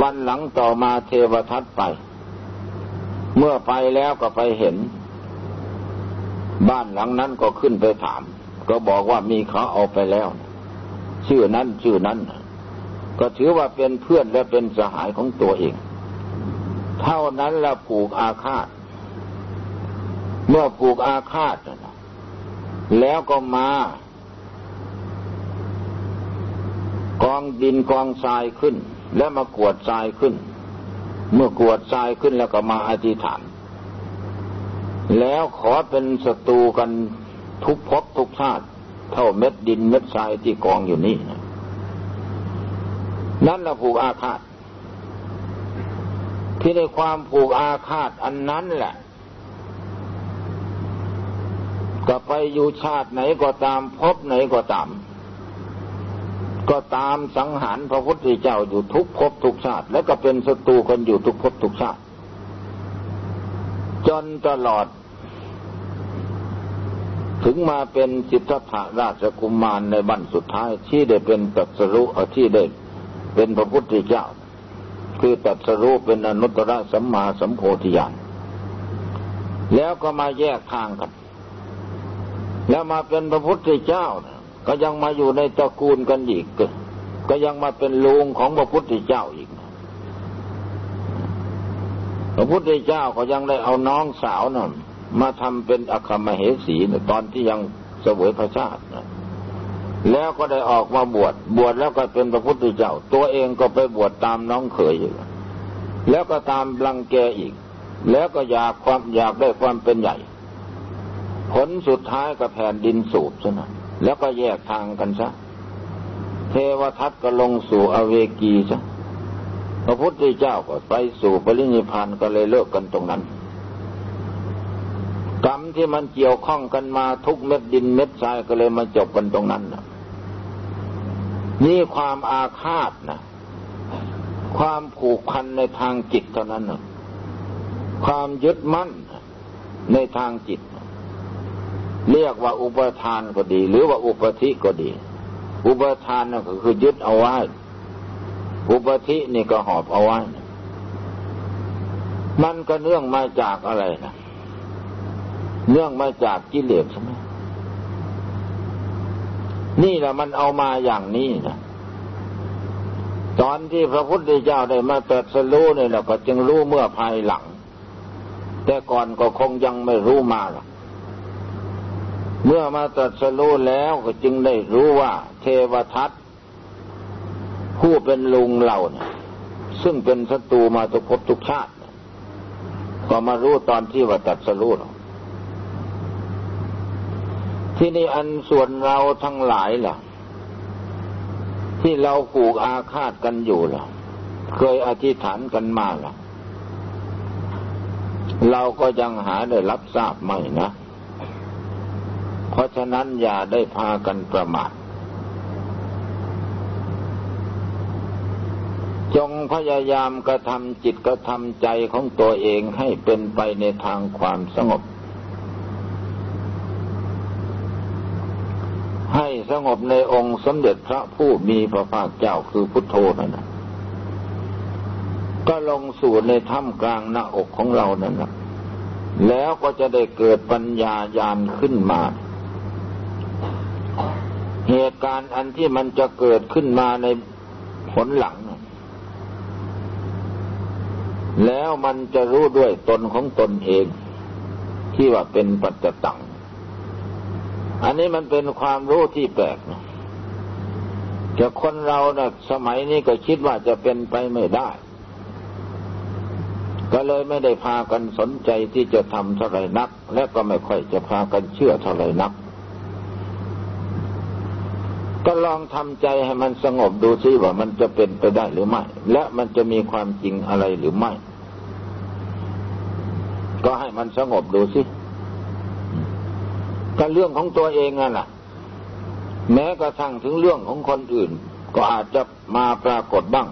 วันหลังต่อมาเทวทัตไป เมื่อไปแล้วก็ไปเห็น บ้านหลังนั้นก็ขึ้นไปถาม ก็บอกว่ามีเขาเอาไปแล้ว ชื่อนั้นชื่อนั้น ก็ถือว่าเป็นเพื่อนและเป็นสหายของตัวเอง เท่านั้นละผูกอาฆาต เมื่อผูกอาฆาตแล้วก็มา กองดินกองทรายขึ้น แล้วมากวดทรายขึ้น เมื่อกวดทรายขึ้นแล้วก็มาอธิษฐาน แล้วขอเป็นศัตรูกันทุกภพทุกชาติ เท่าเม็ดดินเม็ดทรายที่กองอยู่นี่นั่นละผูกอาฆาต ที่ในความผูกอาฆาตอันนั้นแหละก็ไปอยู่ชาติไหนก็ตามพบไหนก็ตาม ก็ตามสังหารพระพุทธเจ้าอยู่ทุกภพทุกชาติ แล้วก็เป็นศัตรูกันอยู่ทุกภพทุกชาติ จนตลอด ถึงมาเป็นสิทธัตถราชกุมารในบั้นสุดท้าย ที่ได้เป็นตัสรุที่ได้เป็นพระพุทธเจ้า คือตัสรุเป็นอนุตตรสัมมาสัมโพธิญาณแล้วก็มาแยกทางกัน แล้วมาเป็นพระพุทธเจ้านะก็ยังมาอยู่ในตระกูลกันอีกก็ยังมาเป็นลุงของพระพุทธเจ้าอีก ระพุทธเจ้าก็ยังได้เอาน้องสาวนะ่ะมาทำเป็นอัคมเหสีนะตอนที่ยังเสวยพระชาตินะแล้วก็ได้ออกมาบวชบวชแล้วก็เป็นพระพุทธเจ้า ตัวเองก็ไปบวชตามน้องเขยอีกแล้วก็ตามลังแกอีก แล้วก็อยากความอยากได้ความเป็นใหญ่ ผลสุดท้ายก็แผ่นดินสูบซะนะแล้วก็แยกทางกันซะเทวทัตก็ลงสู่อเวกีซะ พระพุทธเจ้าก็ไปสู่ปรินิพานก็เลยเลิกกันตรงนั้น กรรมที่มันเกี่ยวข้องกันมาทุกเม็ดดินเม็ดทรายก็เลยมาจบกันตรงนั้นนะนี่ความอาฆาตนะความผูกพันในทางจิตเท่านั้นนะความยึดมั่นในทางจิต เรียกว่าอุปทานก็ดี หรือว่าอุปธิก็ดี อุปทานนั่นก็คือยึดเอาไว้ อุปธินี่ก็หอบเอาไว้ มันก็เนื่องมาจากอะไรนะเนื่องมาจากกิเลสใช่ไหมนี่แหละมันเอามาอย่างนี้นะตอนที่พระพุทธเจ้าได้มาตรัสรู้เนี่ยเราก็จึงรู้เมื่อภายหลัง แต่ก่อนก็คงยังไม่รู้มาหรอกเมื่อมาตรัสรู้แล้วก็จึงได้รู้ว่า เทวทัต ผู้เป็นลุงเราเนี่ย ซึ่งเป็นศัตรูมาทุกภพทุกชาติ ก็มารู้ตอนที่ว่าตรัสรู้ที่นี่อันส่วนเราทั้งหลายล่ะ ที่เราผูกอาฆาตกันอยู่ล่ะ เคยอธิษฐานกันมาล่ะ เราก็ยังหาได้รับทราบไหมนะ เพราะฉะนั้นอย่าได้พากันประมาท จงพยายามกระทำจิตกระทำใจของตัวเองให้เป็นไปในทางความสงบ ให้สงบในองค์สมเด็จพระผู้มีพระภาคเจ้าคือพุทโธนั่นนะก็ลงสู่ในถ้ำกลางหน้าอกของเรานั่นแหละแล้วก็จะได้เกิดปัญญาญาณขึ้นมา เหตุการณ์อันที่มันจะเกิดขึ้นมาในผลหลัง แล้วมันจะรู้ด้วยตนของตนเอง ที่ว่าเป็นปัจจตัง อันนี้มันเป็นความรู้ที่แปลกนะแต่คนเรานะ่ะสมัยนี้ก็คิดว่าจะเป็นไปไม่ได้ ก็เลยไม่ได้พากันสนใจที่จะทำเท่าไรนัก และก็ไม่ค่อยจะพากันเชื่อเท่าไรนัก ก็ลองทำใจให้มันสงบดูซิว่ามันจะเป็นไปได้หรือไม่ และมันจะมีความจริงอะไรหรือไม่ ก็ให้มันสงบดูซิก็เรื่องของตัวเองนั่นแหละแม้กระทั่งถึงเรื่องของคนอื่น ก็อาจจะมาปรากฏบ้าง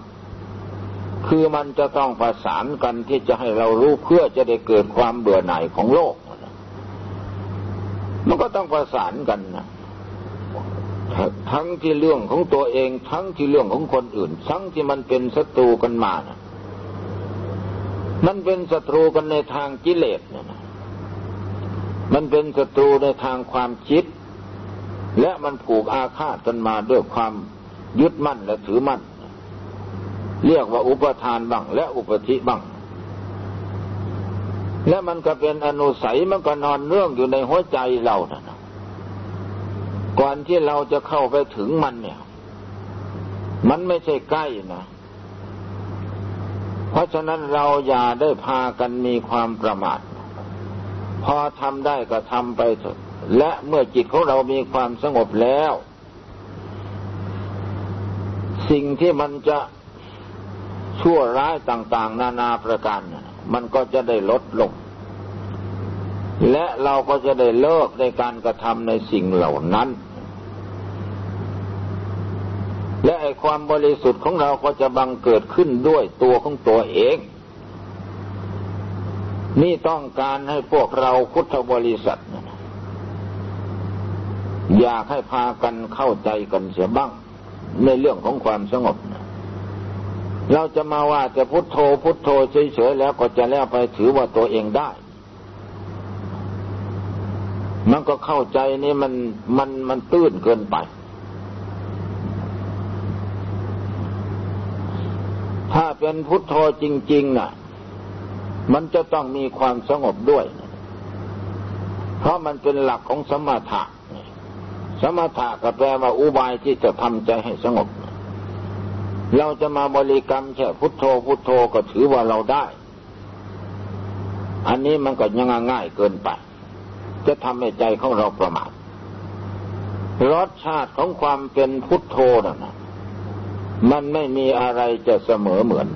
คือมันจะต้องประสานกันที่จะให้เรารู้เพื่อจะได้เกิดความเบื่อหน่ายของโลก มันก็ต้องประสานกันนะทั้งที่เรื่องของตัวเอง ทั้งที่เรื่องของคนอื่น ทั้งที่มันเป็นศัตรูกันมานะ มันเป็นศัตรูกันในทางกิเลสนะมันเป็นศัตรูในทางความคิด และมันผูกอาฆาตกันมาด้วยความยึดมั่นและถือมั่น เรียกว่าอุปทานบ้างและอุปธิบ้าง และมันก็เป็นอนุสัยมันก็นอนเรื่องอยู่ในหัวใจเรานะก่อนที่เราจะเข้าไปถึงมันเนี่ย มันไม่ใช่ใกล้นะ เพราะฉะนั้นเราอย่าได้พากันมีความประมาท พอทำได้ก็ทำไปเถอะและเมื่อจิตของเรามีความสงบแล้ว สิ่งที่มันจะชั่วร้ายต่างๆ นานาประการ มันก็จะได้ลดลง และเราก็จะได้เลิกในการกระทำในสิ่งเหล่านั้น และไอความบริสุทธิ์ของเราก็จะบังเกิดขึ้นด้วยตัวของตัวเอง นี่ต้องการให้พวกเราพุทธบริษัท อยากให้พากันเข้าใจกันเสียบ้าง ในเรื่องของความสงบ เราจะมาว่าจะพุทโธพุทโธเฉยๆแล้วก็จะแล้วไปถือว่าตัวเองได้มันก็เข้าใจนี่มันมันมันตื้นเกินไป ถ้าเป็นพุทโธจริง ๆน่ะ มันจะต้องมีความสงบด้วย เพราะมันเป็นหลักของสมถะ สมถะก็แปลว่าอุบายที่จะทำใจให้สงบ เราจะมาบริกรรมแค่พุทโธพุทโธก็ถือว่าเราได้ อันนี้มันก็ยังง่ายเกินไป จะทำให้ใจของเราประมาทรสชาติของความเป็นพุทโธน่ะ มันไม่มีอะไรจะเสมอเหมือน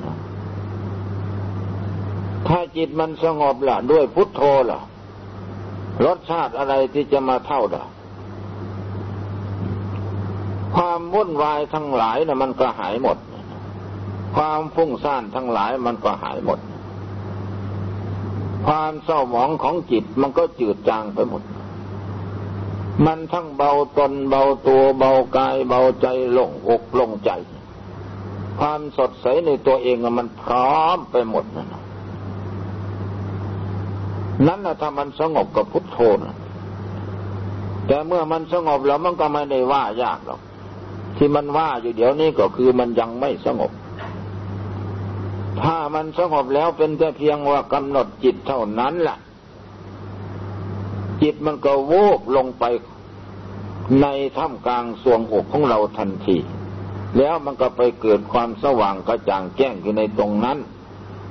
ถ้าจิตมันสงบล่ะ ด้วยพุทโธล่ะ รสชาติอะไรที่จะมาเท่าด่ะ ความวุ่นวายทั้งหลายนะ่ะ มันก็หายหมด ความฟุ้งซ่านทั้งหลายมันก็หายหมด ความเศร้าหมองของจิตมันก็จืดจางไปหมด มันทั้งเบาตนเบาตัวเบากายเบาใจลงอกลงใจ ความสดใสในตัวเองมันพร้อมไปหมดนั่นนั่นนะถ้ามันสงบกับพุทโธนะแต่เมื่อมันสงบแล้วมันก็ไม่ได้ว่ายากหรอก ที่มันว่าอยู่เดี๋ยวนี้ก็คือมันยังไม่สงบ ถ้ามันสงบแล้วเป็นแต่เพียงว่ากำหนดจิตเท่านั้นแหละจิตมันก็โวบลงไปในท่ามกลางสวงอกของเราทันที แล้วมันก็ไปเกิดความสว่างกระจ่างแจ้งอยู่ในตรงนั้น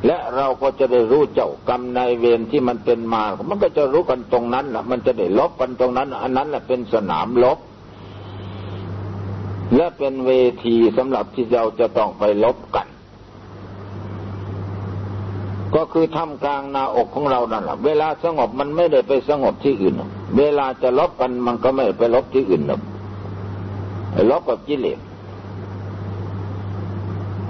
และเราก็จะได้รู้เจ้ากรรมนายเวรที่มันเป็นมา มันก็จะรู้กันตรงนั้นแหละมันจะได้ลบกันตรงนั้น อันนั้นแหละเป็นสนามลบ และเป็นเวทีสำหรับที่เราจะต้องไปลบกัน ก็คือทำกลางนาอกของเรานั่นแหละเวลาสงบมันไม่ได้ไปสงบที่อื่น เวลาจะลบกันมันก็ไม่ไปลบที่อื่นหรอกลบกับกิเลส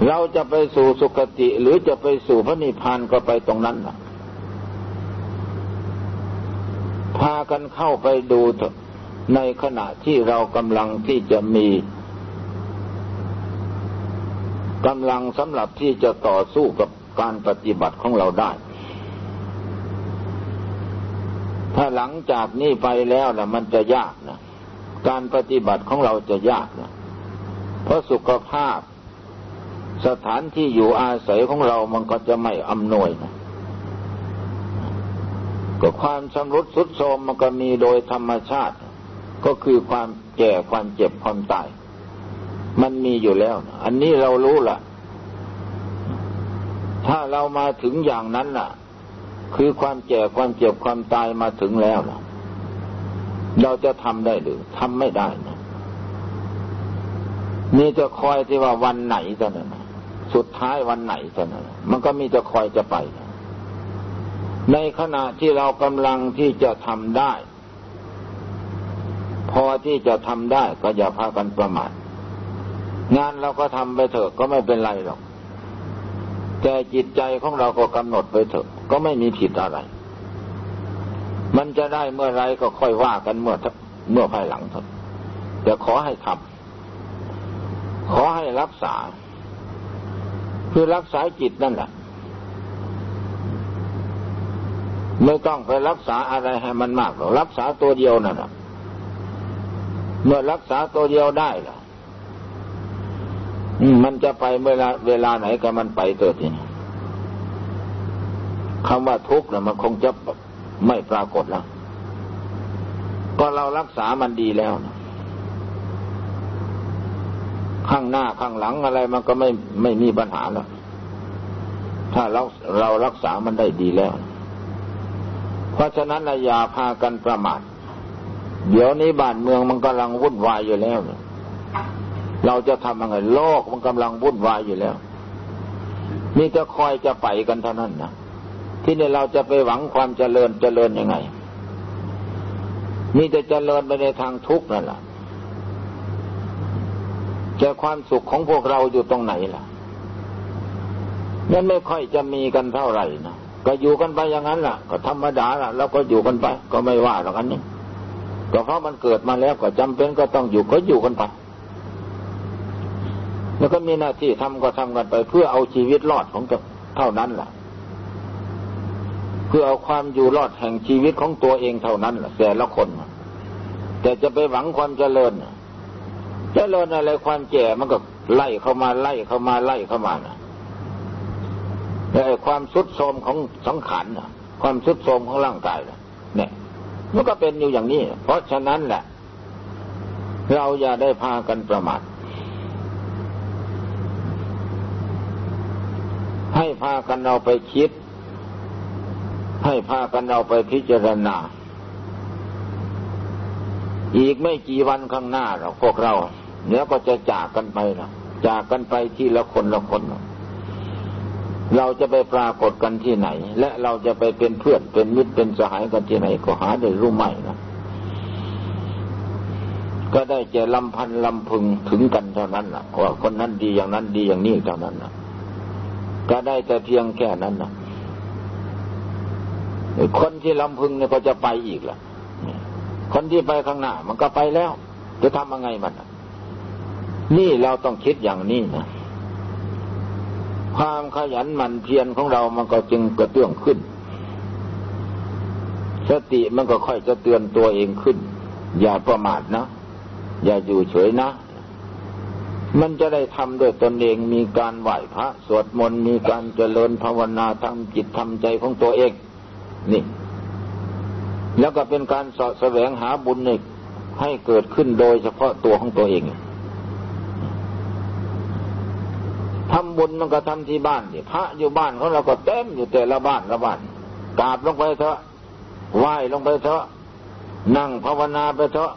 เราจะไปสู่สุคติหรือจะไปสู่พระนิพพานก็ไปตรงนั้นนะพากันเข้าไปดูในขณะที่เรากำลังที่จะมีกำลังสำหรับที่จะต่อสู้กับการปฏิบัติของเราได้ ถ้าหลังจากนี้ไปแล้วนะมันจะยากนะ การปฏิบัติของเราจะยากนะ เพราะสุขภาพ สถานที่อยู่อาศัยของเรามันก็จะไม่อำนวยนะก็ความชำรุดสุดโทรมมันก็มีโดยธรรมชาติ ก็คือความแก่ความเจ็บความตาย มันมีอยู่แล้ว อันนี้เรารู้ละถ้าเรามาถึงอย่างนั้นล่ะ คือความแก่ความเจ็บความตายมาถึงแล้วล่ะ เราจะทำได้หรือทำไม่ได้นะนี่จะคอยที่ว่าวันไหนเท่านั้น สุดท้ายวันไหนเท่านั้นมันก็มีจะคอยจะไป ในขณะที่เรากำลังที่จะทำได้ พอที่จะทำได้ก็อย่าพากันประมาทงานเราก็ทำไปเถอะก็ไม่เป็นไรหรอก แต่จิตใจของเราก็กำหนดไปเถอะ ก็ไม่มีผิดอะไร มันจะได้เมื่อไรก็ค่อยว่ากันเมื่อเมื่อภายหลังเถอะแต่ขอให้ทำขอให้รักษา คือรักษาจิตนั่นแหละไม่ต้องไปรักษาอะไรให้มันมากหรอกรักษาตัวเดียวนั่นแหละเมื่อรักษาตัวเดียวได้ล่ะมันจะไปเวลาเวลาไหนก็มันไปเกิดทีนี้คำว่าทุกข์เนี่ยมันคงจะไม่ปรากฏแล้ว ก็เรารักษามันดีแล้วนะ ข้างหน้าข้างหลังอะไรมันก็ไม่ไม่มีปัญหาแล้วถ้าเราเรารักษามันได้ดีแล้ว เพราะฉะนั้นอย่าพากันประมาทเดี๋ยวนี้บ้านเมืองมันกำลังวุ่นวายอยู่แล้วเราจะทำยังไงโลกมันกำลังวุ่นวายอยู่แล้วนี่จะคอยจะไปกันเท่านั้นนะที่นี่เราจะไปหวังความเจริญเจริญยังไงนี่จะเจริญไปในทางทุกข์นั่นแหละ จะความสุขของพวกเราอยู่ตรงไหนล่ะนั่นไม่ค่อยจะมีกันเท่าไหร่นะก็อยู่กันไปอย่างนั้นล่ะ ก็ธรรมดาล่ะแล้วก็อยู่กันไป ก็ไม่ว่าหรอกอันนี้ก็เพราะมันเกิดมาแล้วก็จำเป็นก็ต้องอยู่ก็อยู่กันไปแล้วก็มีหน้าที่ทำก็ทำกันไป เพื่อเอาชีวิตรอดของตัวเท่านั้นแหละเพื่อเอาความอยู่รอดแห่งชีวิตของตัวเองเท่านั้นแหละแต่ละคนแต่จะไปหวังความเจริญ เจริญอะไรความแก่มันก็ไล่เข้ามาไล่เข้ามาไล่เข้ามานะแต่ความสุดโทมของสังขารความสุดโทมของร่างกายเนี่ยมันก็เป็นอยู่อย่างนี้ เพราะฉะนั้นแหละ เราอย่าได้พากันประมาทให้พากันเราไปคิด ให้พากันเราไปพิจารณา อีกไม่กี่วันข้างหน้าเราพวกเรา เนี้ยก็จะจากกันไปล้วจากกันไปทีละคนละคนเราจะไปปรากฏกันที่ไหน และเราจะไปเป็นเพื่อนเป็นมิตรเป็นสหายกันที่ไหน ก็หาได้รู้ไหมนะก็ได้จะลำพันลำพึงถึงกันเท่านั้นล่ะว่าคนนั้นดีอย่างนั้นดีอย่างนี้เท่านั้นล่ะก็ได้แต่เพียงแค่นั้นนะคนที่ลำพึงเนี่ยก็จะไปอีกล่ะ คนที่ไปข้างหน้า มันก็ไปแล้ว จะทำยังไงมันนี่ นี่เราต้องคิดอย่างนี้นะความขยันหมั่นเพียรของเรามันก็จึงกระเตื้องขึ้น สติมันก็ค่อยจะเตือนตัวเองขึ้น อย่าประมาทนะ อย่าอยู่เฉยนะ มันจะได้ทำด้วยตนเองมีการไหว้พระ สวดมนต์มีการเจริญภาวนาทำจิตทำใจของตัวเอง นี่ แล้วก็เป็นการสอดแสวงหาบุญให้เกิดขึ้นโดยเฉพาะตัวของตัวเอง ทำบุญมันก็ทำที่บ้านนี่พระอยู่บ้านของเราก็เต็มอยู่แต่ละบ้านละบ้านกราบลงไปเถอะไหว้ลงไปเถอะนั่งภาวนาไปเถอะ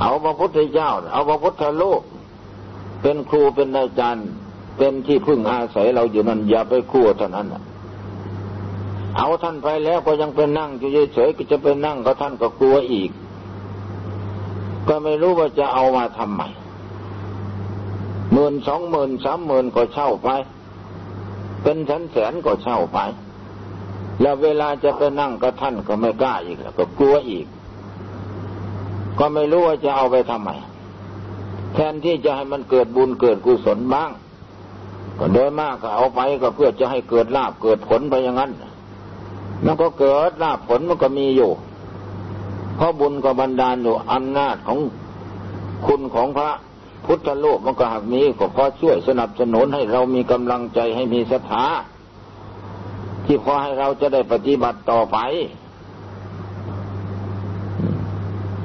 เอาพระพุทธเจ้า เอาพระพุทธโลก เป็นครูเป็นอาจารย์ เป็นที่พึ่งอาศัยเราอยู่นั่นอย่าไปกลัวเท่านั้นเอาท่านไปแล้วก็ยังไปนั่งอยู่เฉยๆก็จะไปนั่งก็ท่านก็กลัวอีก ก็ไม่รู้ว่าจะเอามาทำใหม่ มื่นสองหมื่นสามหมื่นก็เช่าไป เป็นแสนแสนก็เช่าไป แล้วเวลาจะไปนั่งก็ท่านก็ไม่กล้าอีกแล้วก็กลัวอีก ก็ไม่รู้ว่าจะเอาไปทำไมแทนที่จะให้มันเกิดบุญเกิดกุศลบ้าง ก็โดยมากก็เอาไปก็เพื่อจะให้เกิดลาบเกิดผลไปอย่างนั้นมันก็เกิดลาบผลมันก็มีอยู่ เพราะบุญก็บันดาลอยู่อำนาจของคุณของพระ พุทธโลกมันก็หากมีก็พอช่วยสนับสนุนให้เรามีกำลังใจให้มีศรัทธาที่พอให้เราจะได้ปฏิบัติต่อไป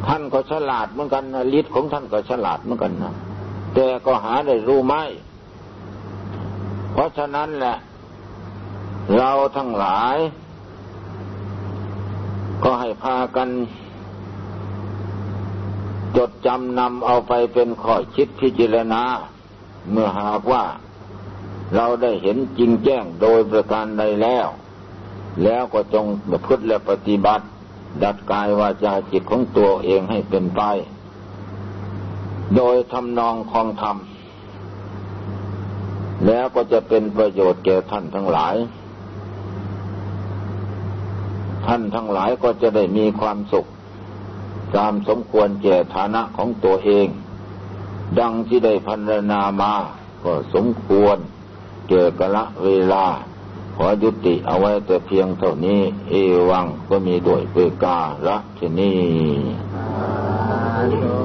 ท่านก็ฉลาดเหมือนกันนะฤทธิ์ของท่านก็ฉลาดเหมือนกันนะแต่ก็หาได้รู้ไหมเพราะฉะนั้นแหละ เราทั้งหลาย ก็ให้พากัน จดจำนำเอาไปเป็นข้อคิดพิจารณา เมื่อหากว่าเราได้เห็นจริงแจ้งโดยประการใดแล้ว แล้วก็จงประพฤติและปฏิบัติ ดัดกายวาจาจิตของตัวเองให้เป็นไป โดยทำนองคองธรรม แล้วก็จะเป็นประโยชน์แก่ท่านทั้งหลาย ท่านทั้งหลายก็จะได้มีความสุข ตามสมควรแก่ฐานะของตัวเอง ดังที่ได้พันนามา ก็สมควรเก่กละเวลา ขอยุติเอาไว้แต่เพียงเท่านี้ เอวังก็มีด้วยเปกาละที่นี่